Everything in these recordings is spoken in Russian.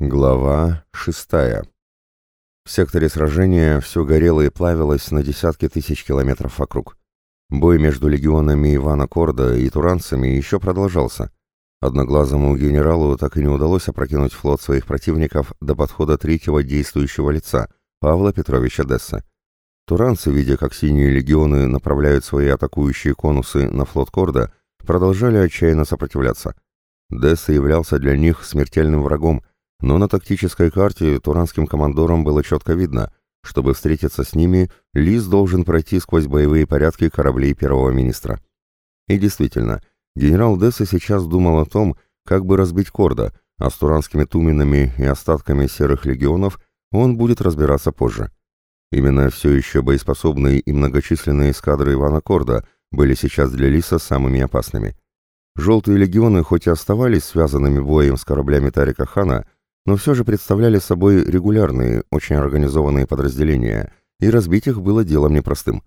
Глава шестая. В секторе сражения все горело и плавилось на десятки тысяч километров вокруг. Бой между легионами Ивана Корда и туранцами еще продолжался. Одноглазому генералу так и не удалось опрокинуть флот своих противников до подхода третьего действующего лица, Павла Петровича Десса. Туранцы, видя, как синие легионы направляют свои атакующие конусы на флот Корда, продолжали отчаянно сопротивляться. Десса являлся для них смертельным врагом, но на тактической карте туранским командорам было четко видно, чтобы встретиться с ними, Лис должен пройти сквозь боевые порядки кораблей первого министра. И действительно, генерал Десса сейчас думал о том, как бы разбить Корда, а с туранскими туменами и остатками серых легионов он будет разбираться позже. Именно все еще боеспособные и многочисленные эскадры Ивана Корда были сейчас для Лиса самыми опасными. Желтые легионы хоть и оставались связанными боем с кораблями Тарика Хана, но все же представляли собой регулярные, очень организованные подразделения, и разбить их было делом непростым.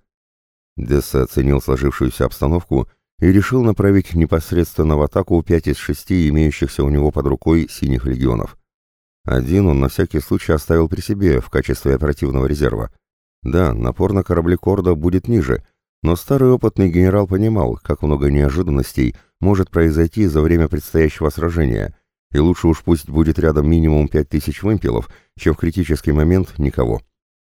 Десса оценил сложившуюся обстановку и решил направить непосредственно в атаку пять из шести имеющихся у него под рукой синих легионов. Один он на всякий случай оставил при себе в качестве оперативного резерва. Да, напор на корабли Корда будет ниже, но старый опытный генерал понимал, как много неожиданностей может произойти за время предстоящего сражения, и лучше уж пусть будет рядом минимум пять тысяч вымпелов, чем в критический момент никого.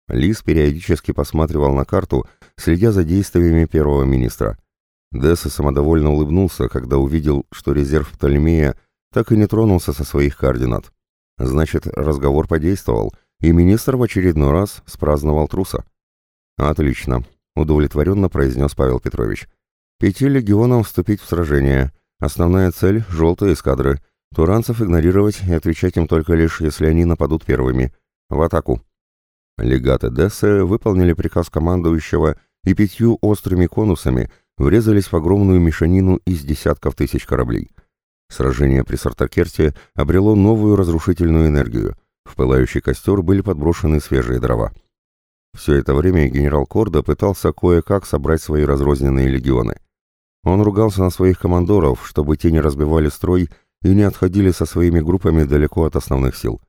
Лис периодически посматривал на карту, следя за действиями первого министра. Десса самодовольно улыбнулся, когда увидел, что резерв Птолемея так и не тронулся со своих координат. Значит, разговор подействовал, и министр в очередной раз спраздновал труса. «Отлично», — удовлетворенно произнес Павел Петрович. «Пяти легионам вступить в сражение. Основная цель — желтые эскадры — Туранцев игнорировать и отвечать им только лишь, если они нападут первыми. В атаку. Легаты Дессе выполнили приказ командующего и пятью острыми конусами врезались в огромную мешанину из десятков тысяч кораблей. Сражение при Сартакерте обрело новую разрушительную энергию. В пылающий костер были подброшены свежие дрова. Все это время генерал Кордо пытался кое-как собрать свои разрозненные легионы. Он ругался на своих командоров, чтобы те не разбивали строй и не отходили со своими группами далеко от основных сил.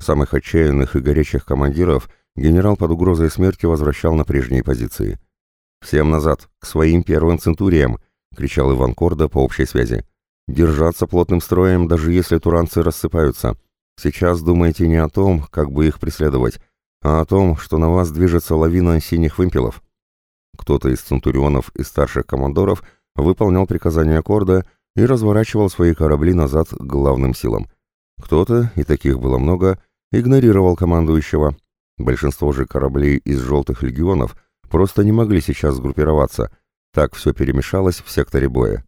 Самых отчаянных и горячих командиров генерал под угрозой смерти возвращал на прежние позиции. «Всем назад, к своим первым центуриям!» — кричал Иван Корда по общей связи. «Держаться плотным строем, даже если туранцы рассыпаются. Сейчас думайте не о том, как бы их преследовать, а о том, что на вас движется лавина синих вымпелов». Кто-то из центурионов и старших командоров выполнял приказания Корда и разворачивал свои корабли назад к главным силам. Кто-то, и таких было много, игнорировал командующего. Большинство же кораблей из «желтых легионов» просто не могли сейчас сгруппироваться, так все перемешалось в секторе боя.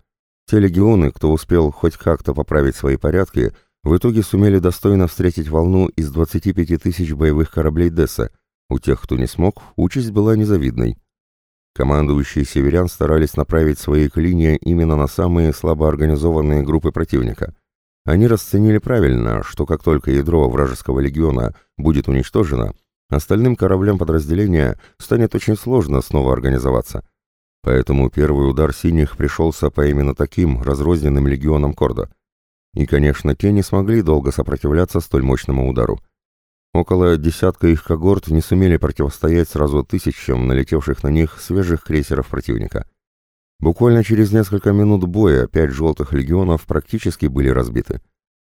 Те легионы, кто успел хоть как-то поправить свои порядки, в итоге сумели достойно встретить волну из 25 тысяч боевых кораблей Десса. У тех, кто не смог, участь была незавидной. Командующие северян старались направить свои клинья именно на самые слабо организованные группы противника. Они расценили правильно, что как только ядро вражеского легиона будет уничтожено, остальным кораблям подразделения станет очень сложно снова организоваться. Поэтому первый удар синих пришелся по именно таким разрозненным легионам Корда. И, конечно, те не смогли долго сопротивляться столь мощному удару. Около десятка их когорт не сумели противостоять сразу тысячам налетевших на них свежих крейсеров противника. Буквально через несколько минут боя пять желтых легионов практически были разбиты.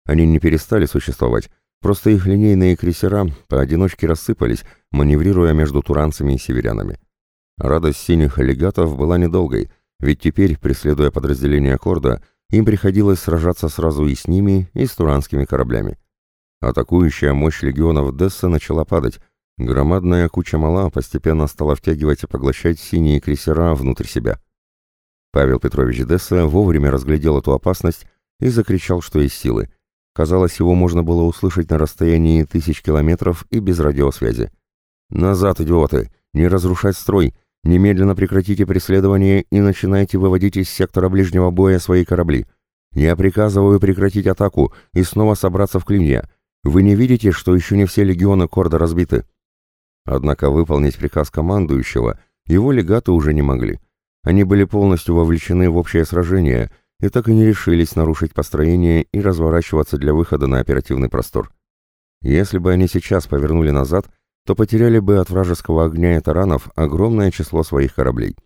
Они не перестали существовать, просто их линейные крейсера поодиночке рассыпались, маневрируя между туранцами и северянами. Радость синих аллигатов была недолгой, ведь теперь, преследуя подразделение Корда, им приходилось сражаться сразу и с ними, и с туранскими кораблями. Атакующая мощь легионов Десса начала падать. Громадная куча мала постепенно стала втягивать и поглощать синие крейсера внутрь себя. Павел Петрович Десса вовремя разглядел эту опасность и закричал, что есть силы. Казалось, его можно было услышать на расстоянии тысяч километров и без радиосвязи. «Назад, идиоты! Не разрушать строй! Немедленно прекратите преследование и начинайте выводить из сектора ближнего боя свои корабли. Я приказываю прекратить атаку и снова собраться в клинья. Вы не видите, что еще не все легионы Корда разбиты?» Однако выполнить приказ командующего его легаты уже не могли. Они были полностью вовлечены в общее сражение и так и не решились нарушить построение и разворачиваться для выхода на оперативный простор. Если бы они сейчас повернули назад, то потеряли бы от вражеского огня и таранов огромное число своих кораблей.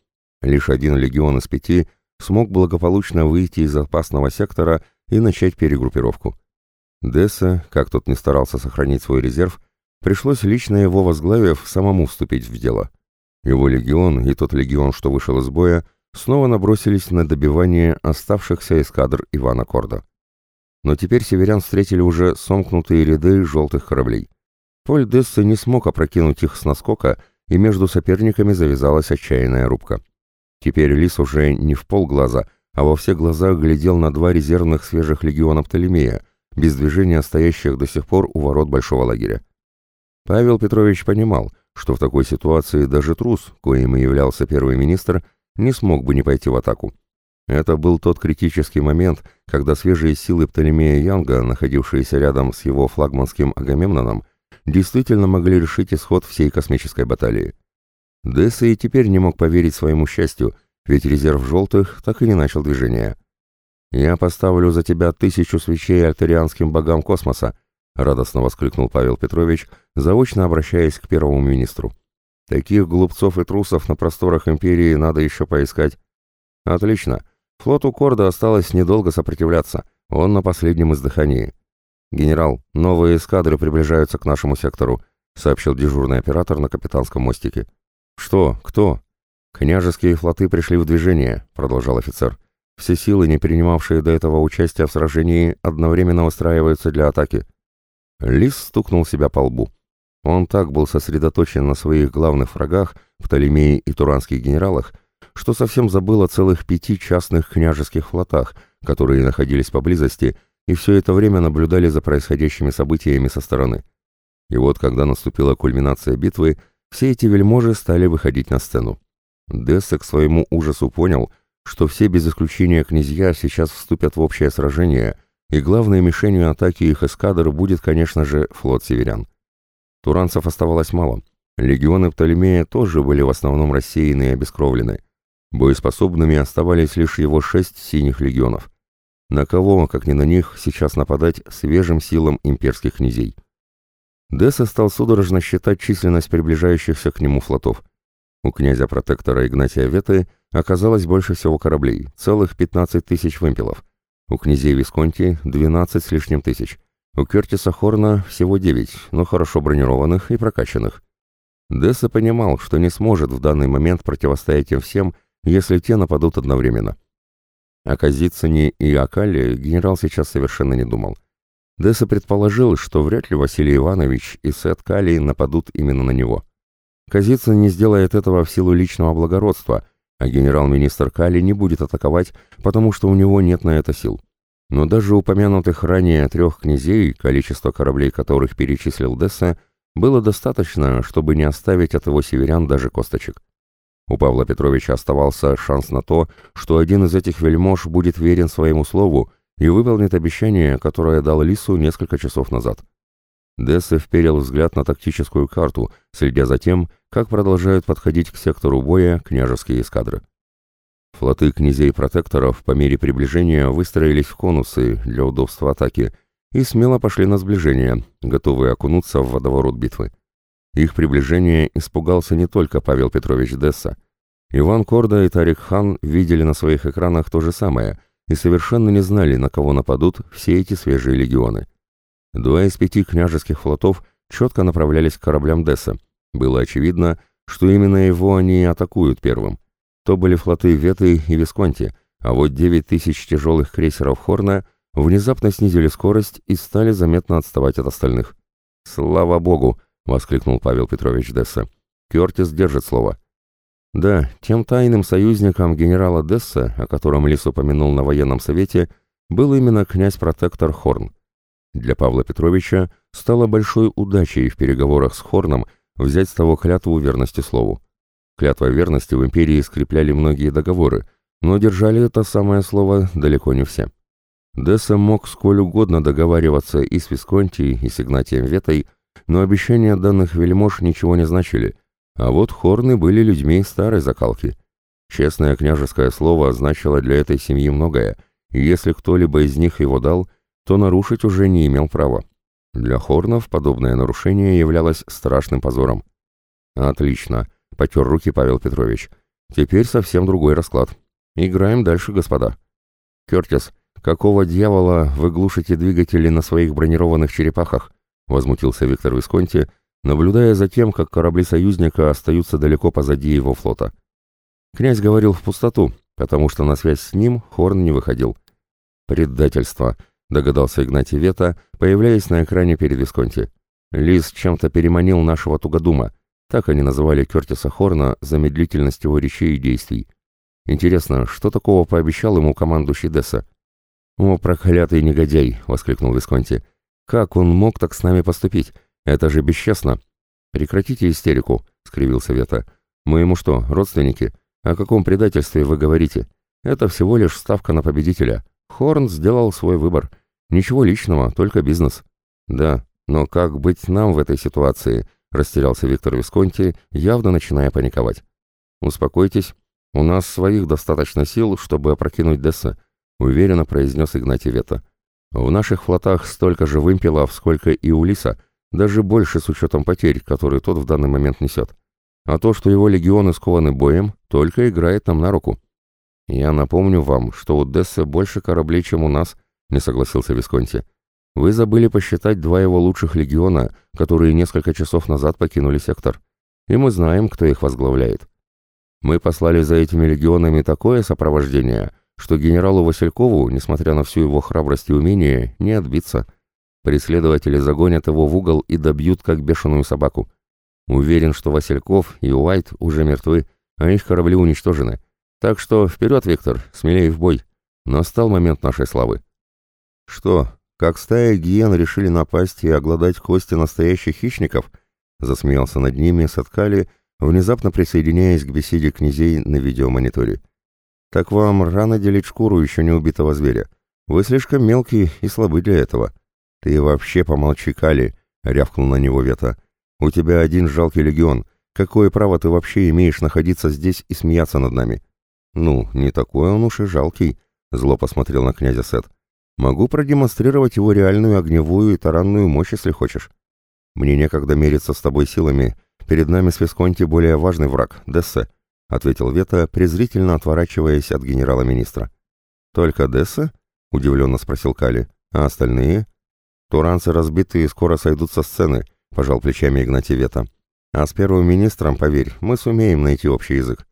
Лишь один легион из пяти смог благополучно выйти из опасного сектора и начать перегруппировку. Десса, как тот не старался сохранить свой резерв, пришлось лично его возглавив самому вступить в дело. Его легион и тот легион, что вышел из боя, снова набросились на добивание оставшихся эскадр Ивана Корда. Но теперь северян встретили уже сомкнутые ряды желтых кораблей. Поль Десса не смог опрокинуть их с наскока, и между соперниками завязалась отчаянная рубка. Теперь Лис уже не в полглаза, а во все глаза глядел на два резервных свежих легиона Птолемея, без движения стоящих до сих пор у ворот большого лагеря. Павел Петрович понимал, что в такой ситуации даже трус, коим и являлся первый министр, не смог бы не пойти в атаку. Это был тот критический момент, когда свежие силы Птолемея Янга, находившиеся рядом с его флагманским Агамемноном, действительно могли решить исход всей космической баталии. Десса и теперь не мог поверить своему счастью, ведь резерв желтых так и не начал движения. «Я поставлю за тебя тысячу свечей альтерианским богам космоса», радостно воскликнул Павел Петрович, заочно обращаясь к первому министру. «Таких глупцов и трусов на просторах империи надо еще поискать». «Отлично. Флоту Корда осталось недолго сопротивляться. Он на последнем издыхании». «Генерал, новые эскадры приближаются к нашему сектору», сообщил дежурный оператор на капитанском мостике. «Что? Кто?» «Княжеские флоты пришли в движение», — продолжал офицер. Все силы, не принимавшие до этого участия в сражении, одновременно устраиваются для атаки. Лис стукнул себя по лбу. Он так был сосредоточен на своих главных врагах, Птолемее и Туранских генералах, что совсем забыл о целых пяти частных княжеских флотах, которые находились поблизости и все это время наблюдали за происходящими событиями со стороны. И вот, когда наступила кульминация битвы, все эти вельможи стали выходить на сцену. Десса к своему ужасу понял, что все без исключения князья сейчас вступят в общее сражение, и главной мишенью атаки их эскадр будет, конечно же, флот северян. Туранцев оставалось мало. Легионы Птолемея тоже были в основном рассеяны и обескровлены. Боеспособными оставались лишь его шесть синих легионов. На кого, как ни на них, сейчас нападать свежим силам имперских князей? Десса стал судорожно считать численность приближающихся к нему флотов. У князя-протектора Игнатия Веты оказалось больше всего кораблей, целых 15 тысяч вымпелов. У князей Висконти 12 с лишним тысяч. У Кертиса Хорна всего 9, но хорошо бронированных и прокачанных. Десса понимал, что не сможет в данный момент противостоять им всем, если те нападут одновременно. О Казицыне и о Кале генерал сейчас совершенно не думал. Десса предположил, что вряд ли Василий Иванович и Сет Калий нападут именно на него. Казицын не сделает этого в силу личного благородства, а генерал-министр Кали не будет атаковать, потому что у него нет на это сил. Но даже упомянутых ранее трех князей, количество кораблей которых перечислил Десса, было достаточно, чтобы не оставить от его северян даже косточек. У Павла Петровича оставался шанс на то, что один из этих вельмож будет верен своему слову и выполнит обещание, которое дал Лису несколько часов назад. Десса вперил взгляд на тактическую карту, следя за тем, как продолжают подходить к сектору боя княжеские эскадры. Флоты князей-протекторов по мере приближения выстроились в конусы для удобства атаки и смело пошли на сближение, готовые окунуться в водоворот битвы. Их приближение испугался не только Павел Петрович Десса. Иван Корда и Тарик Хан видели на своих экранах то же самое и совершенно не знали, на кого нападут все эти свежие легионы. Два из пяти княжеских флотов четко направлялись к кораблям Десса. Было очевидно, что именно его они атакуют первым. То были флоты Веты и Висконти, а вот девять тысяч тяжелых крейсеров Хорна внезапно снизили скорость и стали заметно отставать от остальных. «Слава богу!» — воскликнул Павел Петрович Десса. «Кертис держит слово». Да, тем тайным союзником генерала Десса, о котором Лис упомянул на военном совете, был именно князь-протектор Хорн. Для Павла Петровича стало большой удачей в переговорах с Хорном взять с того клятву верности слову. Клятва верности в империи скрепляли многие договоры, но держали это самое слово далеко не все. Десса мог сколь угодно договариваться и с Висконти, и с Игнатием Ветой, но обещания данных вельмож ничего не значили, а вот Хорны были людьми старой закалки. Честное княжеское слово значило для этой семьи многое, и если кто-либо из них его дал – то нарушить уже не имел права. Для Хорнов подобное нарушение являлось страшным позором. «Отлично», — потер руки Павел Петрович. «Теперь совсем другой расклад. Играем дальше, господа». «Кертис, какого дьявола вы глушите двигатели на своих бронированных черепахах?» — возмутился Виктор Висконти, наблюдая за тем, как корабли союзника остаются далеко позади его флота. Князь говорил в пустоту, потому что на связь с ним Хорн не выходил. «Предательство», — догадался Игнатий Вета, появляясь на экране перед Висконти. «Лис чем-то переманил нашего тугодума. Так они называли Кертиса Хорна за медлительность его речей и действий. Интересно, что такого пообещал ему командующий Десса?» «О, проклятый негодяй!» — воскликнул Висконти. «Как он мог так с нами поступить? Это же бесчестно!» «Прекратите истерику!» — скривился Вета. «Мы ему что, родственники? О каком предательстве вы говорите? Это всего лишь ставка на победителя. Хорн сделал свой выбор. Ничего личного, только бизнес». «Да, но как быть нам в этой ситуации?» — растерялся Виктор Висконти, явно начиная паниковать. «Успокойтесь, у нас своих достаточно сил, чтобы опрокинуть Десса», — уверенно произнес Игнатий Вета. «В наших флотах столько же вымпелов, сколько и у Лиса, даже больше с учетом потерь, которые тот в данный момент несет. А то, что его легионы скованы боем, только играет нам на руку». «Я напомню вам, что у Десса больше кораблей, чем у нас», — не согласился Висконти. «Вы забыли посчитать два его лучших легиона, которые несколько часов назад покинули сектор. И мы знаем, кто их возглавляет. Мы послали за этими легионами такое сопровождение, что генералу Василькову, несмотря на всю его храбрость и умение, не отбиться. Преследователи загонят его в угол и добьют, как бешеную собаку. Уверен, что Васильков и Уайт уже мертвы, а их корабли уничтожены. Так что вперед, Виктор, смелее в бой. Настал момент нашей славы. Что, как стая гиен решили напасть и огладать кости настоящих хищников? Засмеялся над ними Саткали, внезапно присоединяясь к беседе князей на видеомониторе. «Так вам рано делить шкуру еще не убитого зверя. Вы слишком мелкий и слабы для этого». «Ты вообще помолчи, Кали», — рявкнул на него Вета. «У тебя один жалкий легион. Какое право ты вообще имеешь находиться здесь и смеяться над нами?» «Ну, не такой он уж и жалкий», — зло посмотрел на князя Сет. «Могу продемонстрировать его реальную огневую и таранную мощь, если хочешь. Мне некогда мериться с тобой силами, Перед нами с Висконти более важный враг — Дессе», — ответил Вета, презрительно отворачиваясь от генерала-министра. «Только Дессе?» — удивленно спросил Кали. «А остальные?» «Туранцы разбиты и скоро сойдут со сцены», — пожал плечами Игнатий Вета. «А с первым министром, поверь, мы сумеем найти общий язык.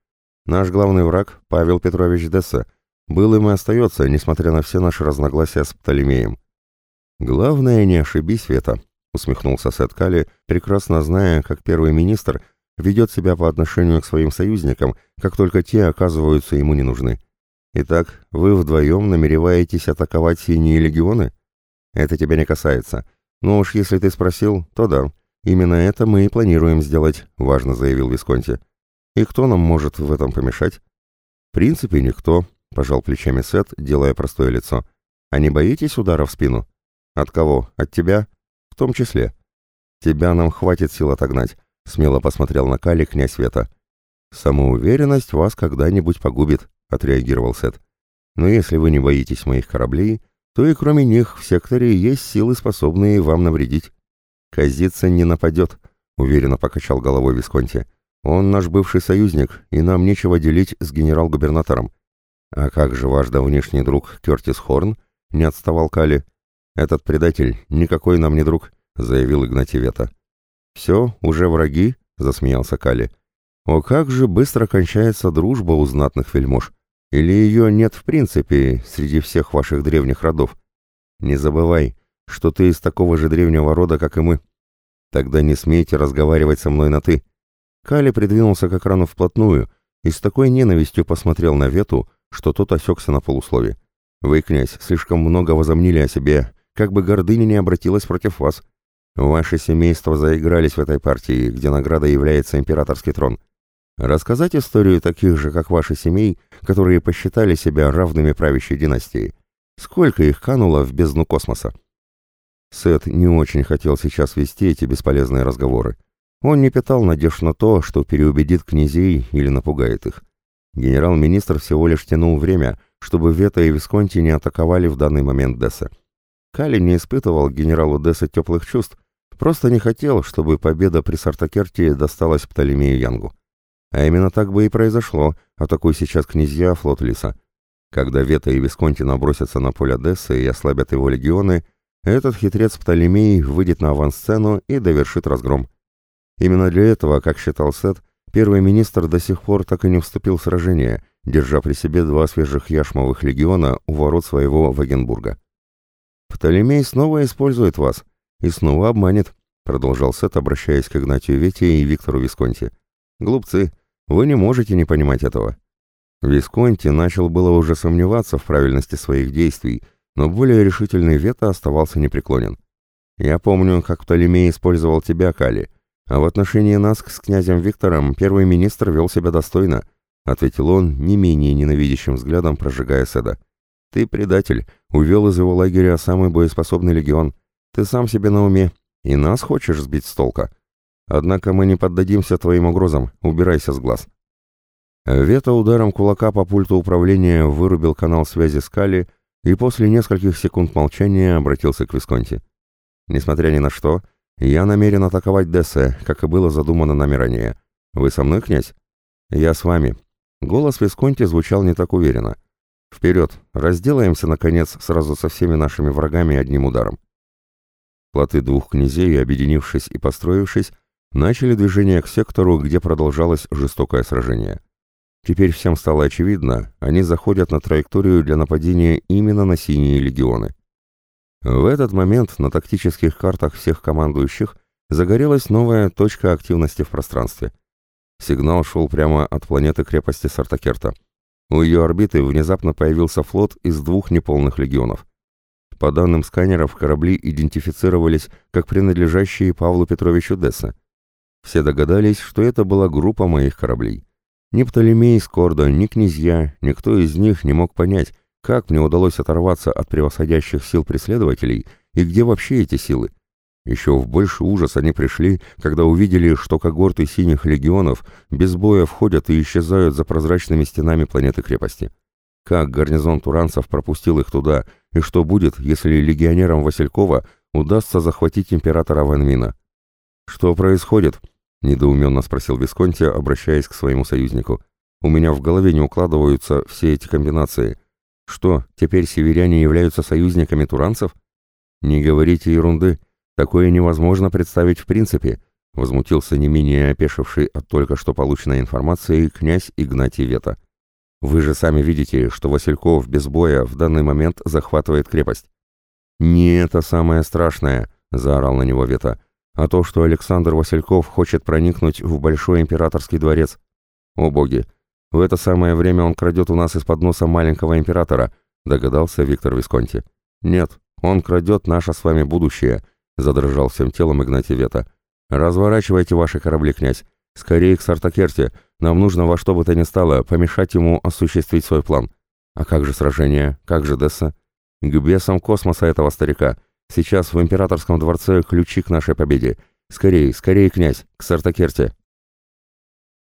Наш главный враг — Павел Петрович Дессе. Был им и остается, несмотря на все наши разногласия с Птолемеем». «Главное, не ошибись, Вета», усмехнулся Сет Кали, прекрасно зная, как первый министр ведет себя по отношению к своим союзникам, как только те оказываются ему не нужны. Итак, вы вдвоем намереваетесь атаковать синие легионы? Это тебя не касается. Но уж если ты спросил, то да. Именно это мы и планируем сделать, важно заявил Висконти. И кто нам может в этом помешать? В принципе, никто, пожал плечами Сет, делая простое лицо. А не боитесь удара в спину? От кого? От тебя? «В том числе. Тебя нам хватит сил отогнать», — смело посмотрел на Кали князь Вета. «Самоуверенность вас когда-нибудь погубит», — отреагировал Сет. «Но если вы не боитесь моих кораблей, то и кроме них в секторе есть силы, способные вам навредить». «Казица не нападет», — уверенно покачал головой Висконти. «Он наш бывший союзник, и нам нечего делить с генерал-губернатором». «А как же ваш давнишний друг Кертис Хорн?» — не отставал Кали. «Этот предатель никакой нам не друг», — заявил Игнатий Вета. «Все, уже враги?» — засмеялся Кали. «О, как же быстро кончается дружба у знатных вельмож! Или ее нет в принципе среди всех ваших древних родов? Не забывай, что ты из такого же древнего рода, как и мы. Тогда не смейте разговаривать со мной на «ты». Кали придвинулся к экрану вплотную и с такой ненавистью посмотрел на Вету, что тот осекся на полуслове. «Вы, князь, слишком много возомнили о себе как бы гордыня не обратилась против вас. Ваши семейства заигрались в этой партии, где награда является императорский трон. Рассказать историю таких же, как ваши семей, которые посчитали себя равными правящей династии. Сколько их кануло в бездну космоса? Сет не очень хотел сейчас вести эти бесполезные разговоры. Он не питал надежд на то, что переубедит князей или напугает их. Генерал-министр всего лишь тянул время, чтобы Вета и Висконти не атаковали в данный момент Десса. Кали не испытывал генералу Десса теплых чувств, просто не хотел, чтобы победа при Сартакерте досталась Птолемею Янгу. А именно так бы и произошло, атакуй сейчас князья флот Лиса. Когда Вета и Висконти набросятся на поле Десса и ослабят его легионы, этот хитрец Птолемей выйдет на авансцену и довершит разгром. Именно для этого, как считал Сет, первый министр до сих пор так и не вступил в сражение, держа при себе два свежих яшмовых легиона у ворот своего Вагенбурга. «Птолемей снова использует вас и снова обманет», продолжал Сет, обращаясь к Игнатию Вете и Виктору Висконти. «Глупцы, вы не можете не понимать этого». Висконти начал было уже сомневаться в правильности своих действий, но более решительный Вета оставался непреклонен. «Я помню, как Птолемей использовал тебя, Кали, а в отношении нас с князем Виктором первый министр вел себя достойно», ответил он, не менее ненавидящим взглядом прожигая Седа. «Ты предатель, увел из его лагеря самый боеспособный легион. Ты сам себе на уме, и нас хочешь сбить с толка. Однако мы не поддадимся твоим угрозам, убирайся с глаз». Вета ударом кулака по пульту управления вырубил канал связи с Кали и после нескольких секунд молчания обратился к Висконти. «Несмотря ни на что, я намерен атаковать Дессе, как и было задумано нами ранее. Вы со мной, князь?» «Я с вами». Голос Висконти звучал не так уверенно. «Вперед! Разделаемся, наконец, сразу со всеми нашими врагами одним ударом». Плоты двух князей, объединившись и построившись, начали движение к сектору, где продолжалось жестокое сражение. Теперь всем стало очевидно, они заходят на траекторию для нападения именно на синие легионы. В этот момент на тактических картах всех командующих загорелась новая точка активности в пространстве. Сигнал шел прямо от планеты крепости Сартакерта. У ее орбиты внезапно появился флот из двух неполных легионов. По данным сканеров, корабли идентифицировались как принадлежащие Павлу Петровичу Десса. Все догадались, что это была группа моих кораблей. Ни Птолемей Скорда, ни князья, никто из них не мог понять, как мне удалось оторваться от превосходящих сил преследователей и где вообще эти силы. Еще в больший ужас они пришли, когда увидели, что когорты синих легионов без боя входят и исчезают за прозрачными стенами планеты-крепости. Как гарнизон туранцев пропустил их туда, и что будет, если легионерам Василькова удастся захватить императора Ванмина? «Что происходит?» — недоуменно спросил Висконти, обращаясь к своему союзнику. «У меня в голове не укладываются все эти комбинации. Что, теперь северяне являются союзниками туранцев?» «Не говорите ерунды. Такое невозможно представить в принципе», — возмутился не менее опешивший от только что полученной информации князь Игнатий Вета. «Вы же сами видите, что Васильков без боя в данный момент захватывает крепость». «Не это самое страшное», — заорал на него Вета а то, что Александр Васильков хочет проникнуть в Большой Императорский дворец. О боги! В это самое время он крадет у нас из-под носа маленького императора, догадался Виктор Висконти. Нет, он крадет наше с вами будущее, задрожал всем телом Игнатий Вета. Разворачивайте ваши корабли, князь. Скорее к Сартакерте. Нам нужно во что бы то ни стало помешать ему осуществить свой план. А как же сражение? Как же Десса? К бесам космоса этого старика. Сейчас в императорском дворце ключи к нашей победе. Скорей, скорей, князь, к Сартакерте.